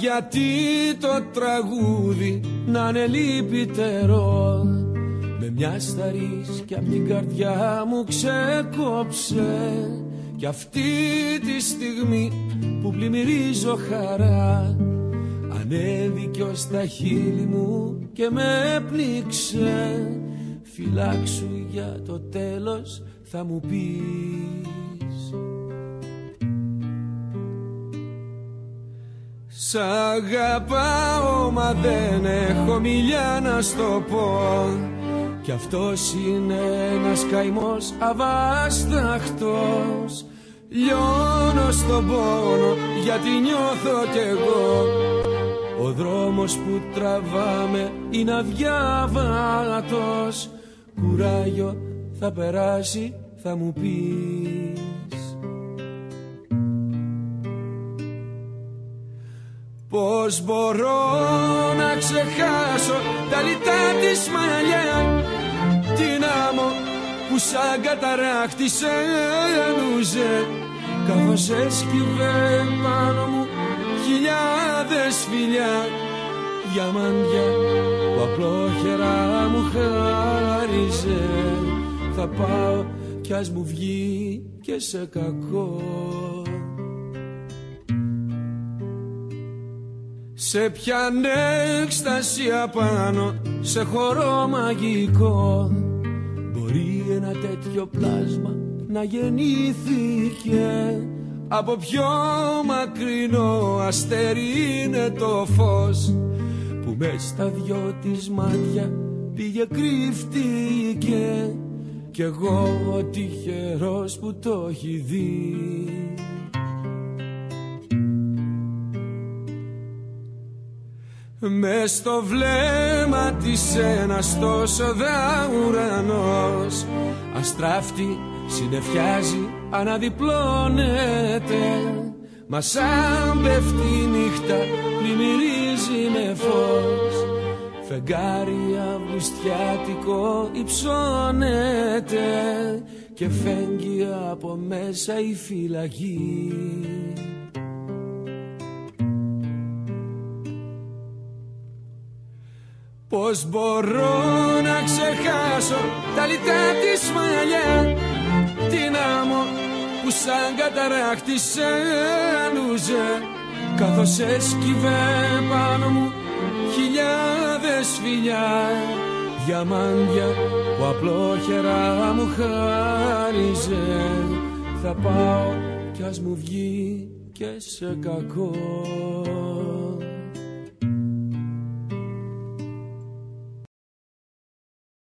γιατί το τραγούδι να είναι λυπητερό. Με μια σταρίς και απ' την καρδιά μου ξεκόψε. Κι αυτή τη στιγμή που πλημμυρίζω χαρά Ανέβηκε ως τα χείλη μου και με πνίξε. Φυλάξου για το τέλος θα μου πεις Σ' αγαπάω μα δεν έχω μιλιά να στο πω. Κι αυτός είναι ένας καημός αβάσταχτος. Λιώνω στον πόνο γιατί νιώθω κι εγώ. Ο δρόμος που τραβάμε είναι αδιάβατος. Κουράγιο θα περάσει θα μου πεις Πώς μπορώ να ξεχάσω τα λιτά της μαλλιά Την άμμο που σαν καταράχτησε ενούζε. Καθώς έσκυβε πάνω μου χιλιάδες φιλιά Διαμάντια που απλόχερα μου χάριζε. Θα πάω κι ας μου βγει και σε κακό Σε πιάνε έκσταση απάνω σε χώρο μαγικό. Μπορεί ένα τέτοιο πλάσμα να γεννήθηκε Από πιο μακρινό αστέρι είναι το φως Που μες στα δυο της μάτια πήγε κρύφτηκε κι εγώ ο τυχερός που το έχει δει Με στο βλέμμα της ένας τόσο δα ουρανός Αστράφτη συνεφιάζει αναδιπλώνεται. Μα σαν πέφτει η νύχτα πλημμυρίζει με φως. Φεγγάρι αυγουστιάτικο υψώνεται Και φέγγει από μέσα η φυλακή Πώς μπορώ να ξεχάσω τα λιτά της μαλλιά Την άμμο που σαν καταράχτησε ανούζε. Καθώς έσκυβε πάνω μου χιλιάδες φιλιά Διαμάντια που απλόχερα μου χάριζε. Θα πάω κι ας μου βγει και σε κακό